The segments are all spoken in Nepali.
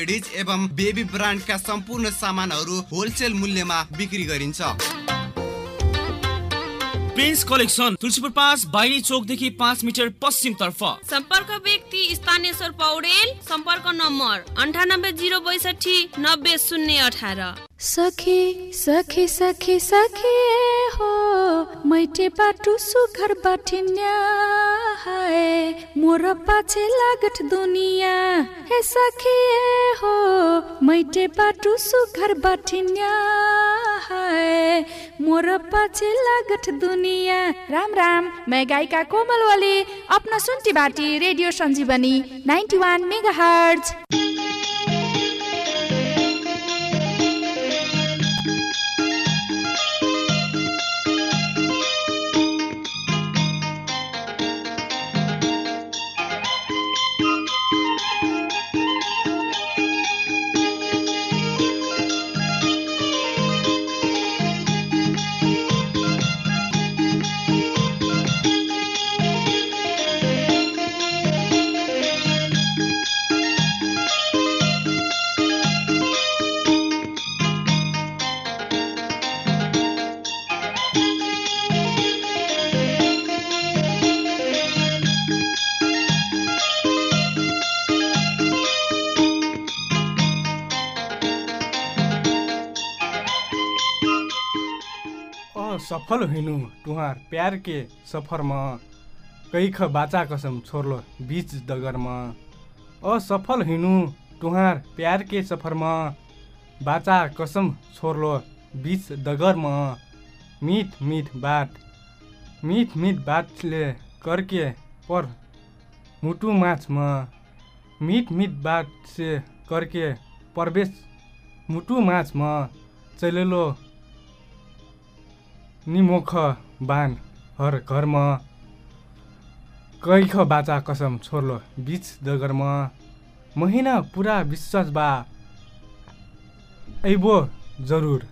लेडिज एवं बेबी ब्रान्डका सम्पूर्ण सामानहरू होलसेल मूल्यमा बिक्री गरिन्छ। प्रिन्स कलेक्सन तुलसीपुर पाँच बाइनी चोकदेखि पाँच मिटर पश्चिमतर्फ। सम्पर्क व्यक्ति स्थानेश्वर पौडेल सम्पर्क नम्बर अन्ठानब्बे जिरो बैसठी नब्बे शून्य अठार। सखी सखी सखी सखी हो मैटे बाटो सुघर बाटिन्या हाय। मोर पाछे लागत दुनिया हे सखी हो मैटे बाटो सुघर बाटिन्या हाय। मोर पाछे लागत दुनिया राम राम मैं गायिका कोमल वाली अपना सुनती बाटी रेडियो संजीवनी 91 मेगाहर्ट्ज। असफल हुनु तुहार प्यार के सफरमा। कैख बाचा कसम छोड्लो बीच डगरमा असफल हुनु तुहार प्यार के सफरमा। बाचा कसम छोड्लो बीच डगरमा मिठ मिठ बात मिठ मिठ बातले करके पर मुटु माछमा। मिठ मिठ बात से करके प्रवेश मुटु माछमा। चलेलो निमोख बान हर घरमा। कैख बाचा कसम छोड्लो बिच डगरमा महिना पुरा विश्वास बा। ऐबो जरुर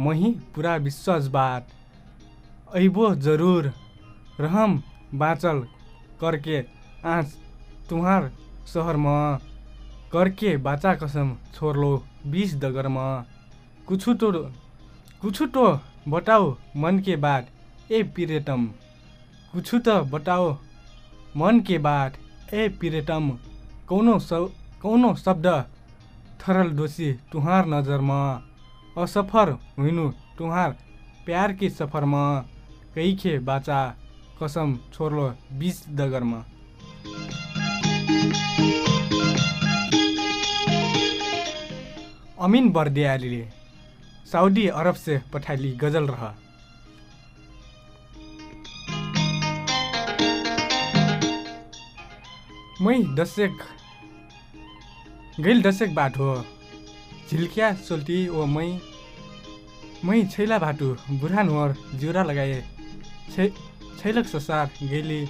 मही पुरा विश्वास बात ऐबो जरुर रहम बाँचल करके आँच तुहार सहरमा। करके बाचा कसम छोड्लो बिच डगरमा कुछु तो बताओ मन के बात ए प्रियतम कुछु त बताओ मन के बात ए प्रियतम कौनो कौनो शब्द। थरल दोषी तुहार नजरमा। असफर हुनु तुहार प्यार के सफरमा। कैखे बाचा कसम छोड्लो बिच डगरमा अमिन बर्दियालीले सऊदी अरब से पठाली गजल रहा। मै दशक गैल दशक बाटो झिल्किया सोल्टी ओ मै मै छैला भाटु बुढान वर जिउरा लगाए। छै छैलक ससार गैली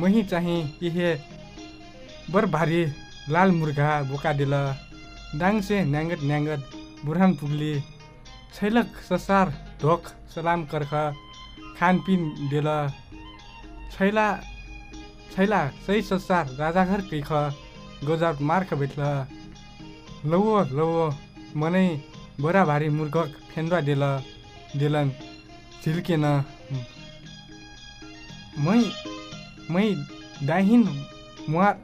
मही चाहिँ इहे बर भारी लाल मुर्गा बोका दिल। डाङसे न्याङ्गत न्याङ्गत बुढान पुग्ली। छैलक ससार ढोक सलाम कर्ख खानपिन देल छैला छैला सही ससार राजाघर कैख गोजात मार्ख भेट्ल लौ लौ मनै बोरा भारी मुर्गक फेन्वा देल देलन झिल्केन। मै मै दाहिन मुहार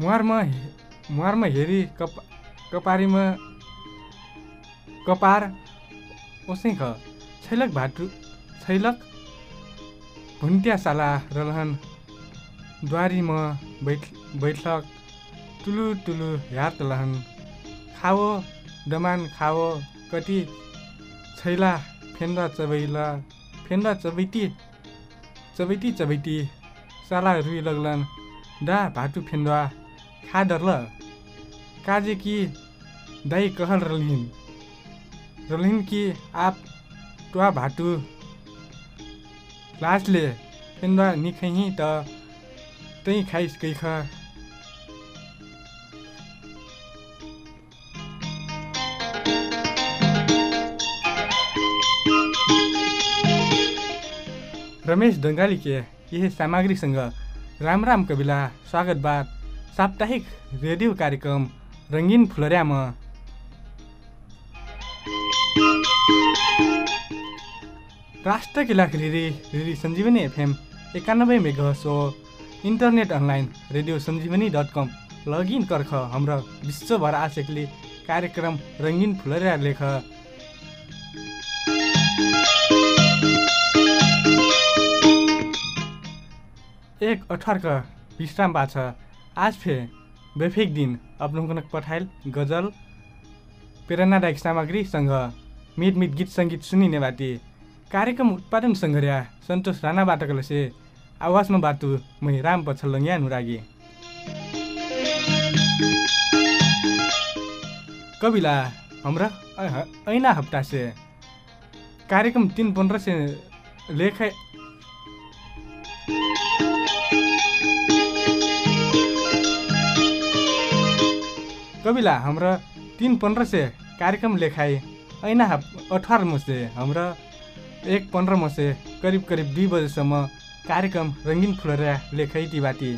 मुहारमा मुहारमा हेरी कप कपारीमा कपार ओसै ख छैलक भाटु छैलक भुन्ट्या साला रहन द्वारीमा बैठ बैठक टुलु टुलु ह्यात लहन खाओ दमान खाओ कति छैला फेन्दा चबैला फेन्दा चबैती चबैती चबैती साला रुई लगलन डा भाटु फेन्दा खा डरल काजे कि दाई कहल रलिन्। रलिन् कि आप टुवा भाटु लासले फेन्दा निखही त तै खाइस कैख रमेश ढङ्गालीके यही सामग्रीसँग राम राम कविला स्वागत बात। साप्ताहिक रेडियो कार्यक्रम रङ्गिन फुलर्या राष्ट्र किला रिरी रिरी सञ्जीवनी एफएम एकानब्बे mega so internet online radio Sanjivani dot com. Login कर्ख हाम्रो विश्वभर आशेकले कार्यक्रम रङ्गिन फुलर्या लेख। एक अठारका विश्राम बा छ आज फे बेफेक दिन। अपनाउनक पठाइल गजल प्रेरणादायक सामग्रीसँग। मिट मिट गीत सङ्गीत सुनिने बाटी। कार्यक्रम उत्पादन सङ्घर्या सन्तोष राणाबाट कलसे। आवाजमा बाटु मै राम पछल्लङ्या नुरागी कविला हाम्रा ऐना हप्ता से कार्यक्रम तिन पन्ध्र से लेख कविला हाम्रो तिन पन्ध्र से कार्यक्रम लेखाइ ऐना हप अठारमा से हाम्रो एक पन्ध्रमा से करिब करिब दुई बजेसम्म कार्यक्रम रङ्गिन फुलरा लेखाइ तिबाटी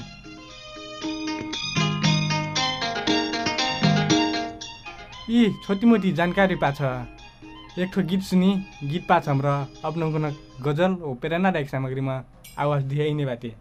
यी छोटी मोटी जानकारी पाछ। एक ठो गीत सुनि गीत पाछ हाम्रो अपनाउन गजल ओ प्रेरणादायक सामग्रीमा आवाज दिइने बाटे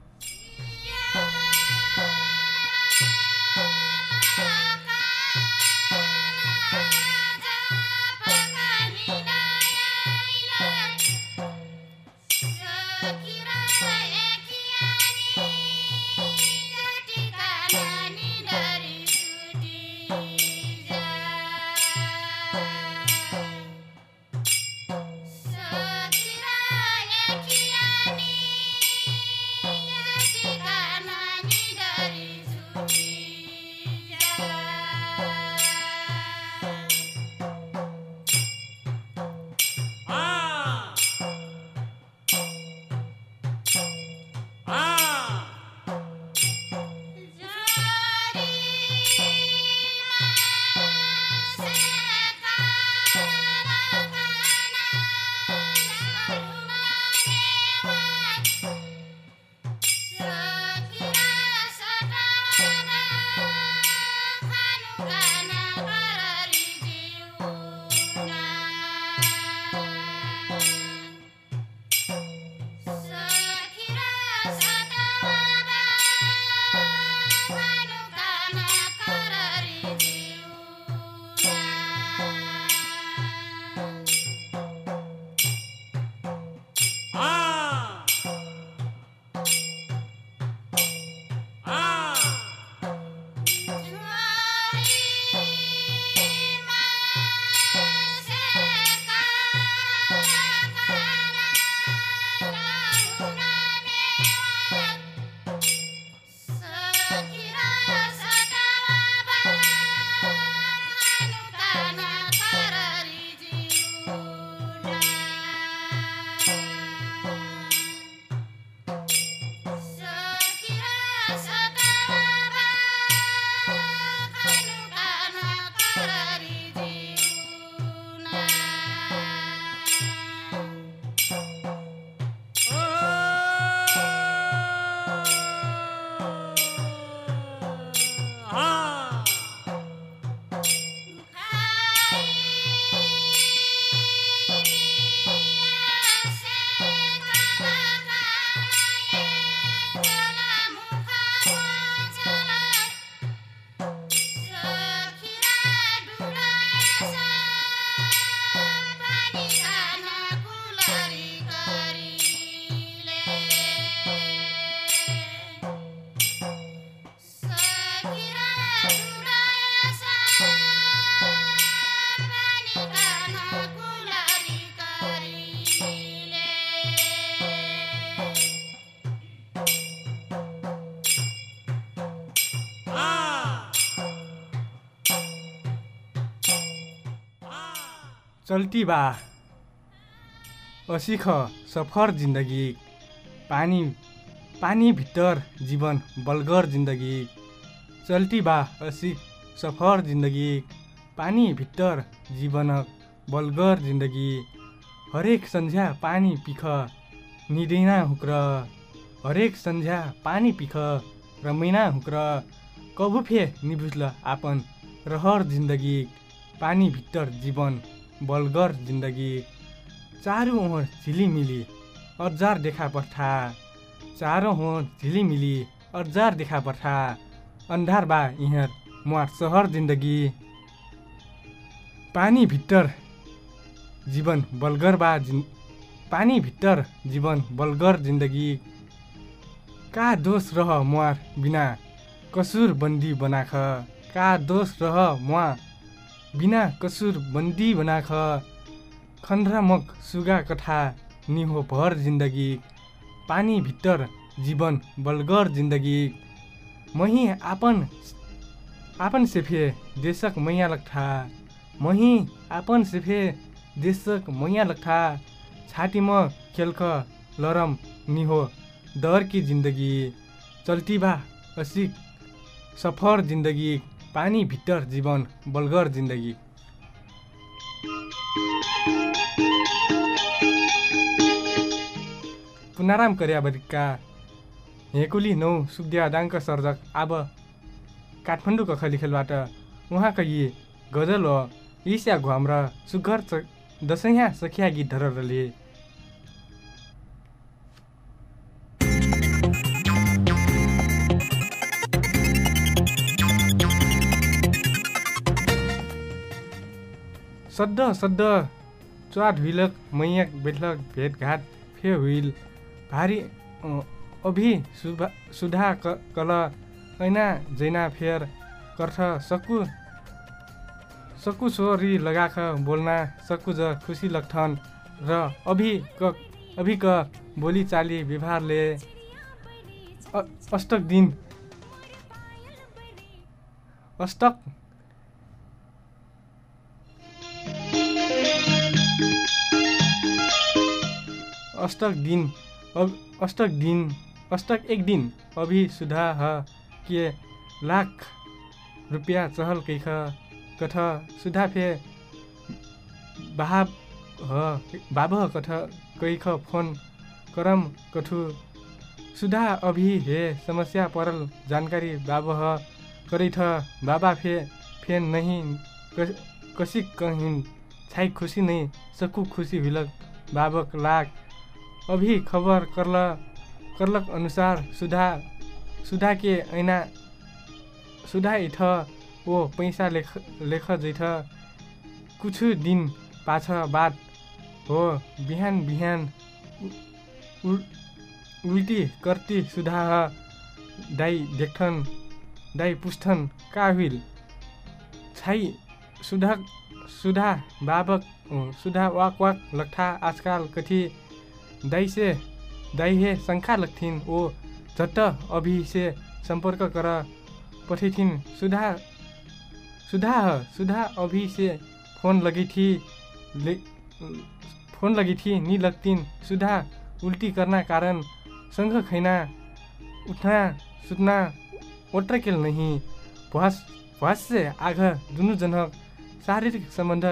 चल्ती बा। असिख सफर जिन्दगी पानी पानी भित्र जीवन बलगर जिन्दगी। चल्ती बा असिख सफर जिन्दगी पानी भित्र जीवन बलगर जिन्दगी। हरेक सन्झ्या पानी पिख निदैना हुक्र। हरेक सन्झ्या पानी पिख र मैना हुक्र। कबुफे निबुझल आपन रहर जिन्दगी पानी भित्तर जीवन। बलगर जिन्दगी। चारू ओर झिलिमिली अजार देखा पठा चारो ओर झिलिमिली अजार देखा पठा अन्धार बा यहाँ मुहार सहर जिन्दगी। पानी भित्तर जीवन बलगर बा जिन पानी भित्तर जीवन बलगर जिन्दगी। का दोष रह मुहार बिना कसुर बन्दी बनाख? का दोष रह मुहा बिना कसुर बन्दी बनाख खन्द्रामक सुगा कथा निहो भर जिन्दगी पानी भित्तर जीवन बलगर जिन्दगी। मही आपन आपन सेफे देशक मैया लग्ठा मही आपन सेफे देशक मैया लग्ठा छातीमा खेल्ख लरम निहो दर की जिन्दगी चल्ती बा असिक सफर जिन्दगी। पानी भित्तर जीवन बलगर जिन्दगी। पुनाराम कर्यावरिका हेकुली नौ सुखदेव दाङ्क सर्जक अब काठमाडौँको खलिखेलबाट उहाँका यी गजल हो ईस्या घुम र सुगर च दसैँ सखिया गीतहरूले सद्द सद्द। च्वाट हुइलक मैयाक बेठलक भेटघाट फे हुइल। भारी अभि सुभा सुधा क कल ऐना जैना फेर कर्थ सकु सकु लगाख बोल्ना सकु ज खुसी लग्ठन र अभि क अभि क बोली चाली व्यवहारले अष्टक दिन। अष्टक अष्टक दिन अष्टक दिन अष्टक एक दिन अभि सुधा के लाख रुपियाँ चहल कैख कठ सुधा फे बाब कठ कैख फोन करम कठु सुधा अभि हे समस्या परल जानकारी बाब ह करैठ बाबा फे फेन नहीं कसिक कहिन छाई खुसी नहीं सकु खुसी हुइलक बाबक लाख अभी खबर करल करलक अनुसार सुधा सुधा के ऐना सुधा इठ ओ पैसा लेख लेख जैठ कुछ दिन पाछ बाद हो बिहान बिहान उल्टी कर्ती सुधा दाई देख्छन् दाई पुष्ठन् का हुइल? छाई सुधा सुधा बाबक सुधा वाक वाक लट्ठा आजकाल कथी दाई से दाई हे शङ्खा लग्थिन् ओ झट्ट अभि से सम्पर्क कर पठैथिन् सुधा सुधा सुधा अभि से फोन लगी थी ले फोन लगी थी नी लगतिन सुधा उल्टी करना कारण सँग खैना उठना सुतना ओट्रकेल नहीं भ्वास भ्वास से आघ दुनु जनक शारीरिक सम्बन्ध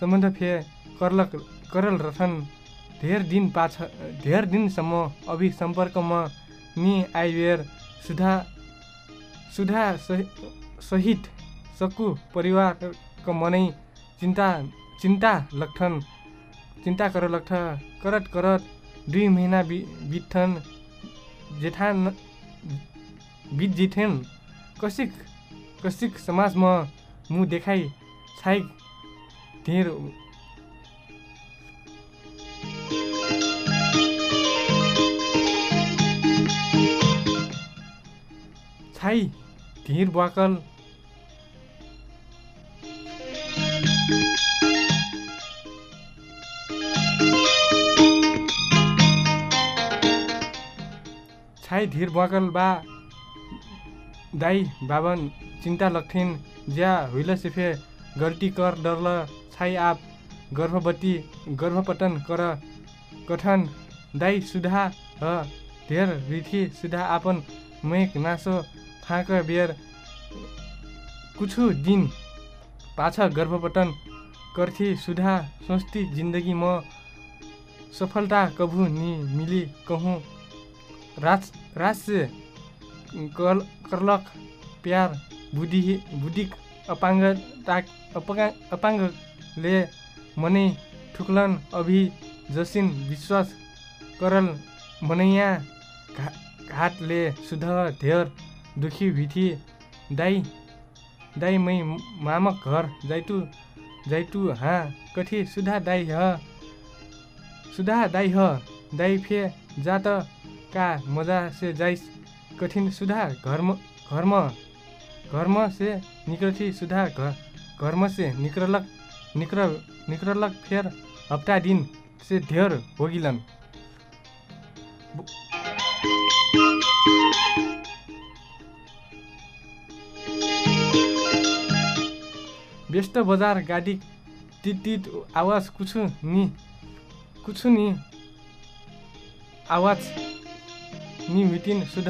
सम्बन्ध फे करलक करल रथन। धेर दिन पाछ धेर दिनसम्म अभि सम्पर्कमा नि आइवेर सुधा सुधा सहि- सहित सकु परिवारको मनै चिन्ता चिन्ता लग्ठन चिन्ता कर लग्ठ करत करत दुई महिना बि बित्थन् जेठान बित जिथेन कसिक कसिक समाजमा मुख देखाइ छाइ धेर छाइ धीर बाकल। छाइ धीर बाकल बा। दाई बाबन चिन्ता लग्थिन्। ज्या हुइल सिफे गल्ती कर डरल। छाइ आप गर्भवती गर्भपतन कर कठन। दाई सुधा ह धेर रिथी सुधा आपन मेक नासो फाँक बेर कुछु दिन पाछ गर्भपतन करथी सुधा सोच्ती जिन्दगी म सफलता कभू नि मिली कहूँ। राज राज से कर करलक प्यार बुद्धि बुद्धि अपाङ्गता अपगा अपाङ्गले मनै ठुक्लन अभि जसिन विश्वास करल मनैया घाटले सुध धेर दुखी भिथी दाई दाई मै मामक घर जाइतु जाइतु हाँ कथी सुधा दाई ह? सुधा दाई ह दाई फे जात का मजा से जाइस? कठिन सुधा घर्म घर्म घर्म से निकलथी सुधा घर घर्म से निकलक निकल निकलक फेर हप्ता दिन से धेर होगिलन। व्यस्त बजार गाडी टिट आवाज कुछु नि कुछु नि आवाज नि मिटिन सुध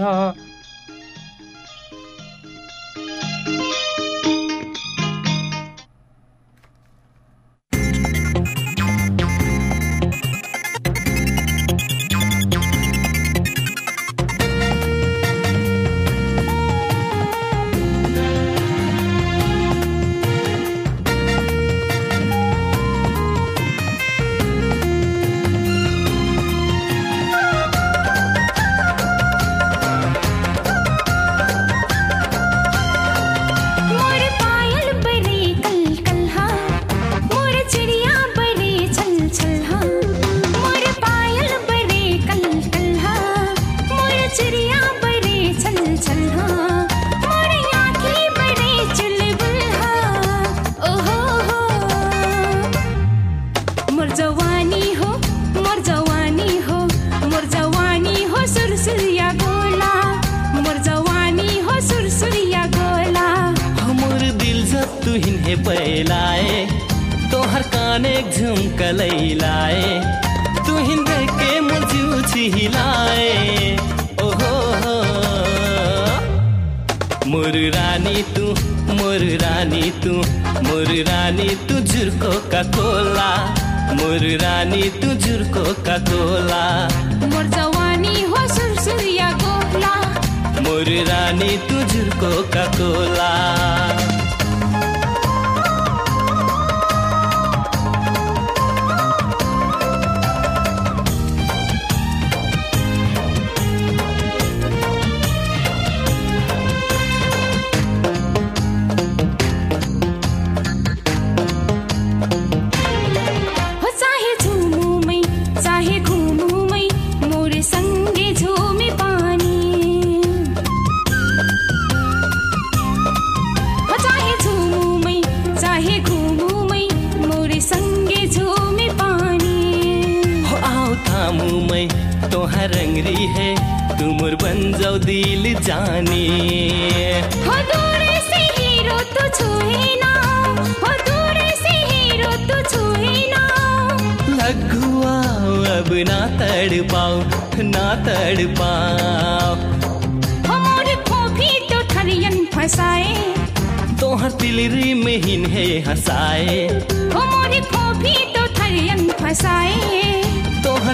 तू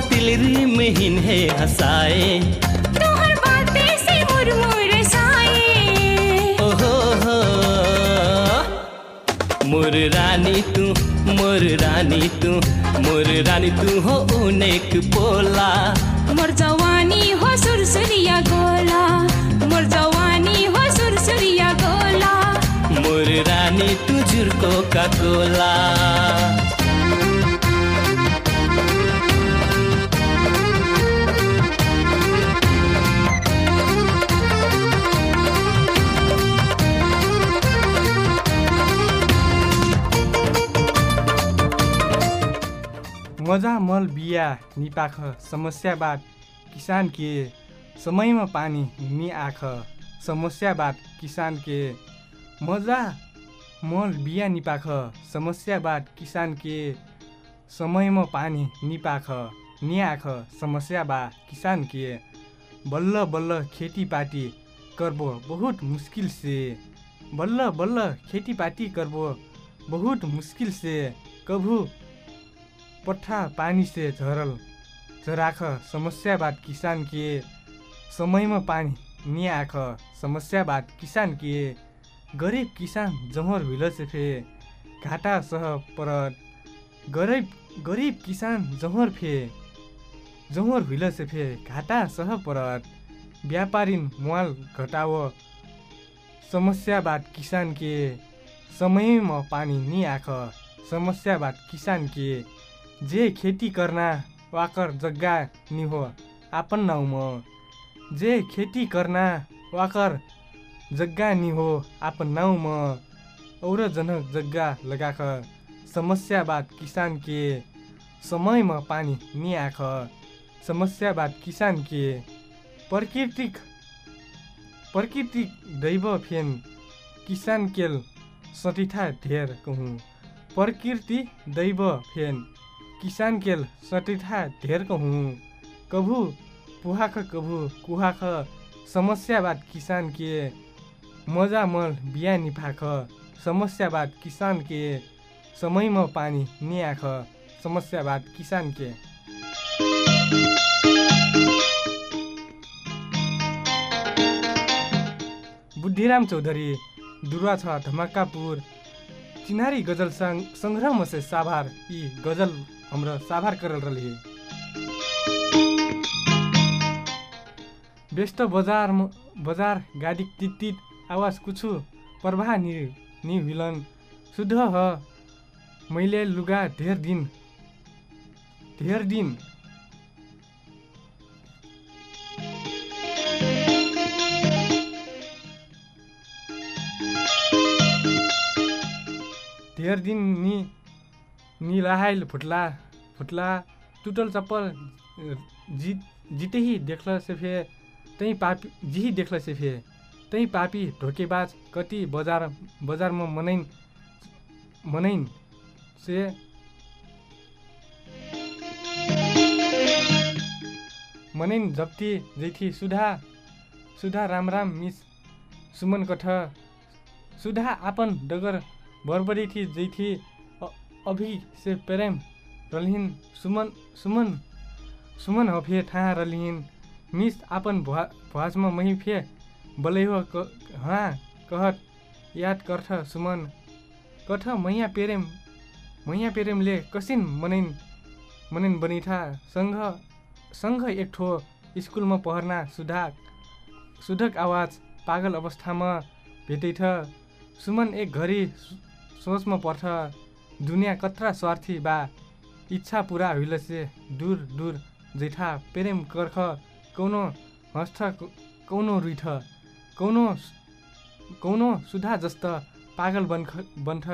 तिलरी में हिन्हे हंसाए। तोहर बातें से मुरमुर हो मोर रानी तू मोर रानी तू मोर रानी तू हो उनेक पोला। मोर जवानी हो सुरसुरिया गोला। मोर जवानी हो सुरसुरिया गोला। मोर रानी तू झुरको का कोला मजा मल बिया निपाख समस्याबाट किसान के समयमा पानी नि आख समस्याबाट किसान के मजा मल बिया निपाख समस्याबाट किसान के समयमा पानी निपाख निआख समस्याबाट किसान के बल्ल बल्ल खेतीपाती करबो बहुत मुश्किल से। बल्ल बल्ल खेतीपाती करबो बहुत मुश्किल से। कभू पट्ठा पानी से झरल झराख समस्याबाट किसान के समयमा पानी नि आख समस्याबाट किसान के गरिब किसान जमर हुइल से फे घाटा सह परत। गरिब गरिब किसान जमर फे। जमर हुइल से फे घाटा सह परत। व्यापारीन माल घटाव समस्याबाट किसान के समयमा पानी नि आख समस्याबाट किसान के जे खेती करना वाकर जग्गा नि हो आपन नाउँमा जे खेती करना वाकर जग्गा नि हो आपन नाउँमा और जनक जग्गा लगाख। समस्याबाट किसान के। समयमा पानी नि आख। समस्याबाट किसान के। प्राकृतिक प्राकृतिक दैव फेन किसान केल सटिठा ढेर कहूँ। प्रकृति दैव फेन किसान केल सटिठा ढेर कहूँ कभु पुहाख कभु कुहाख समस्याबाट किसान के मजा मल बिहा निफाख समस्याबाट किसान के समयमा पानी निआख समस्याबाट किसान के बुद्धिराम चौधरी दुर्वा छ धमाकापुर। चिनारी गजल सङ्ग सङ्ग्रह से साभार यी गजल हाम्रो साभार करल रहे व्यस्त बजार बजार गाडी तित आवाज कुछु प्रवाह नि नि हुइलन शुद्ध ह। मैले लुगा धेर दिन। धेर दिन। धेर दिन नि नि लाहाइल फुटला फुटला टुटल चप्पल जित जिते ही देखल से फे तै पापी जिही देखल से फे तै पापी ढोकेबाज कति बजार बजारमा मनैन मनैन से। मनैन जप्ती जैथी सुधा सुधा राम राम मिस सुमन कठ सुधा आपन डगर बरबरी थी जैथी अभि से प्रेम रलिहिन सुमन सुमन सुमन हफे ठा रलिहिन। मिस आपन भुवा भुवाजमा मही फे बलै हो कहत याद कर्थ सुमन। कठ मैया पेरेम मैया पेरेमले कसिन मनैन मनैन बनिथा। सँग सँग एक ठो स्कुलमा पढ्ना सुधा सुधक आवाज पागल अवस्थामा भेटैथ। सुमन एक सो- सोचमा पर्छ दुनियाँ कत्रा स्वार्थी बा। इच्छा पुरा हुइल से दूर दूर जैठा प्रेम कर्ख कौनो हस्थ कौनो रुइठ कौनो कौनो सुधा जस्ता पागल बन्ख बन्थ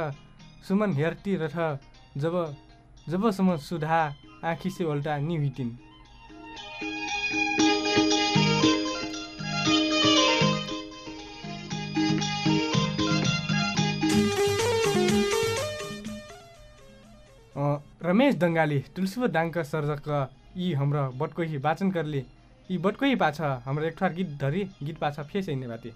सुमन हेर्ती रथ जब जबसम्म सुधा आँखी से ओल्टा निहुइटिन् रमेश दङ्गाली तुलसीपुर दाङका सर्जक यी हाम्रो बटकोही वाचन करले यी बटकोही पाछ हाम्रो एक ठर गीत धरी गीत पाछ फेस हिँड्ने बाटे।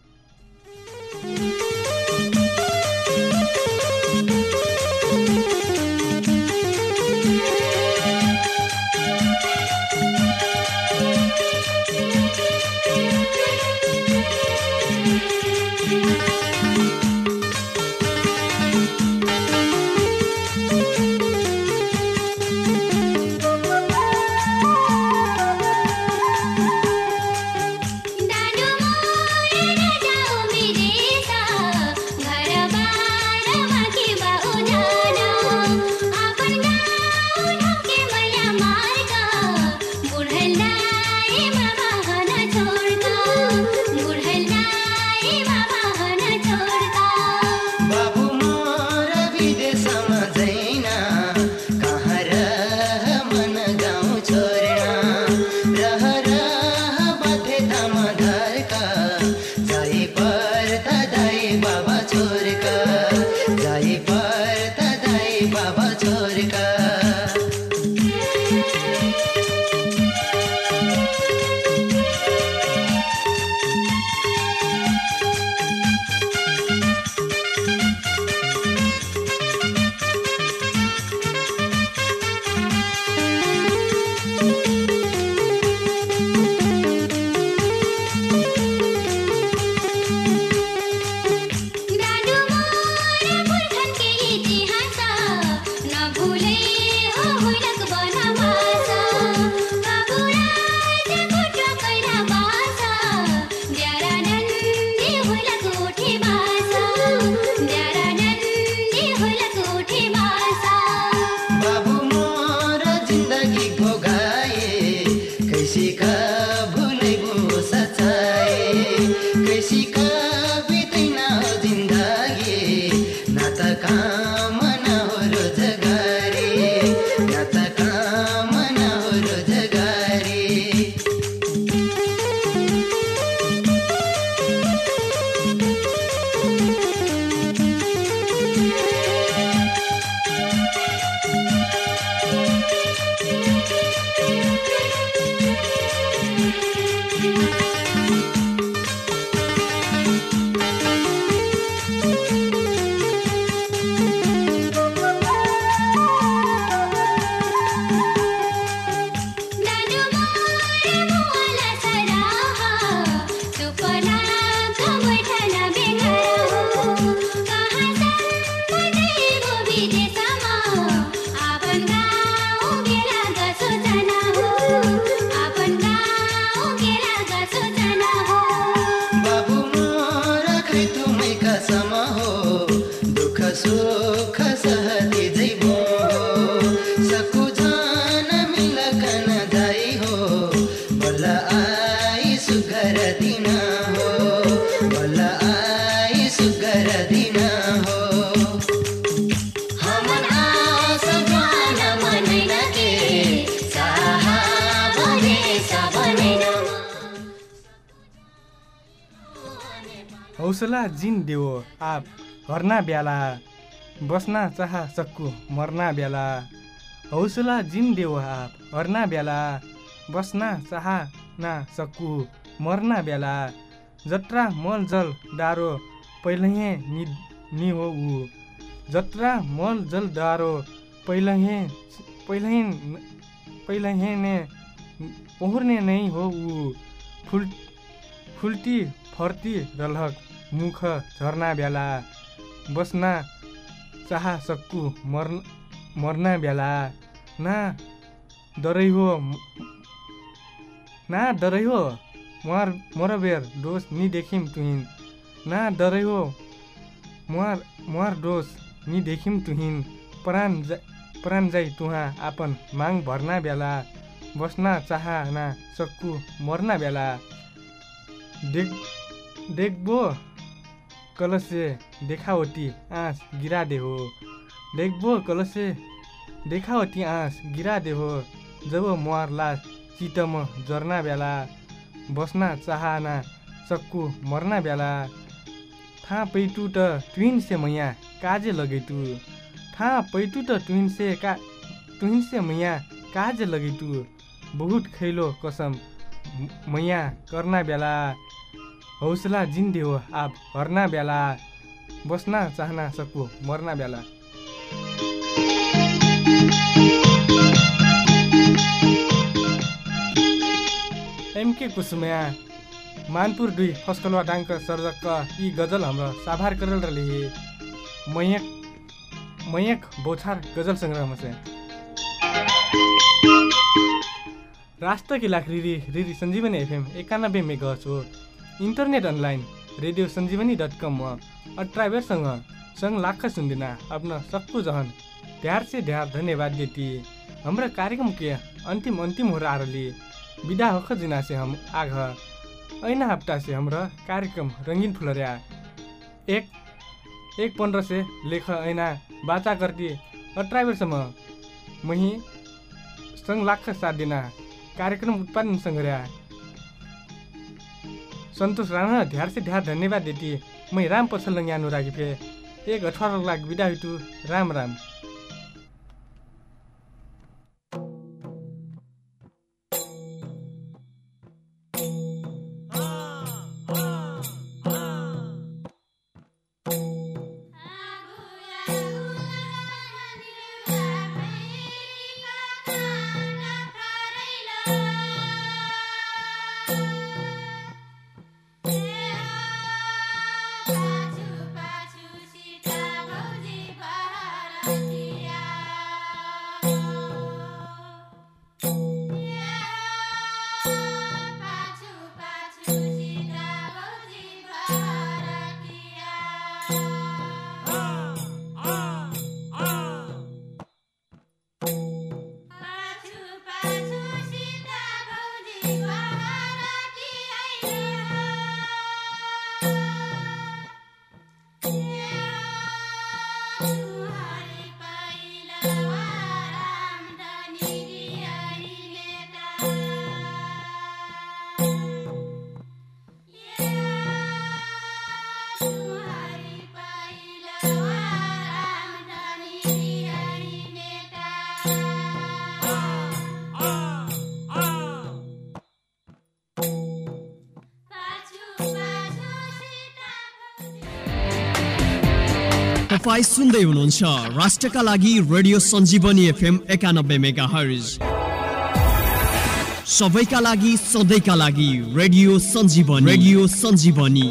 घरका हौसला जिन देऊ। आप हर्ना ब्याला। बस्ना चाह सक्कु मर्ना बेला हौसला जिन देऊ आप हर्ना बेला बस्ना चाह ना सक्कु मर्ना बेला जत्रा मल जल डारो पहिलहे नि नि हो ऊ। जत्रा मल जल डारो पहिलहे पहिलहे पहिलहे ने पोहोर्ने नै हो ऊ। फुल फुल्टी फर्ती रलहक मुख झर्ना बेला बस्ना चाह सक्कु मर्न मर्ना बेला। ना डरै हो ना डरै हो मर मर बेर डोस नि देखिम तुहिन। ना डरै हो मर मर डोस नि देखिम तुहिन। प्राण जा प्राण जाइ तुहा आपन माग भर्ना बेला बस्ना चाहना सक्कु मर्ना बेला। देख देखबो कलसे देखावटी आँस गिरा दे हो देखबो कलसे देखावटी आँस गिरा दे हो जब मर्ला चितम जर्ना बेला बस्ना चाहना सक्कु मर्ना बेला था पैटु त ट्विन से मैया काजे लगैटु था पैटु त ट्विन से का ट्विन से मैया काजे लगैटु बहुत खैलो कसम मैया करना बेला हौसला जिन्दे हो आप हर्ना बेला बस्ना चाहना सक्कु मर्ना बेला एमके कुसुम्या मानपुर दुई फस्कलवा डाङ्क सर्जक यी गजल हाम्रो साभार करेल र लिए। मयक मयक बौछार गजल सङ्ग्रहमा चाहिँ राष्ट्र किलाक रिरी रिरी सञ्जीवनी एफएम एकानब्बे मेगाहर्ज हो internet online radio Sanjivani dot कममा अट्राइबरसँग सङ्ग लाख सुन्दिना आफ्नो सक्कु जहन। ढ्यार से ढ्यार धन्यवाद देती हाम्रो कार्यक्रम के अन्तिम अन्तिम हो रही विदा होख जिना हम आघ। ऐना हप्ता से हाम्रो कार्यक्रम रङ्गिन फुलरिया। एक एक पन्ध्र से लेख ऐना बाचा गर्दी अट्राइबरसम्म मही सङ्ग लाख साथ दिना। कार्यक्रम उत्पादन सङ्ग्रह सन्तोष राणा ध्यार से ध्यार धन्यवाद देती मै राम पछल ज्ञान राखी फे एक अठारह लाख विदा हुइटु राम राम। तपाईँ सुन्दै हुनुहुन्छ राष्ट्रका लागि रेडियो सञ्जीवनी एफएम एकानब्बे मेगा सबैका लागि सधैँका लागि रेडियो सञ्जीवनी। रेडियो सञ्जीवनी।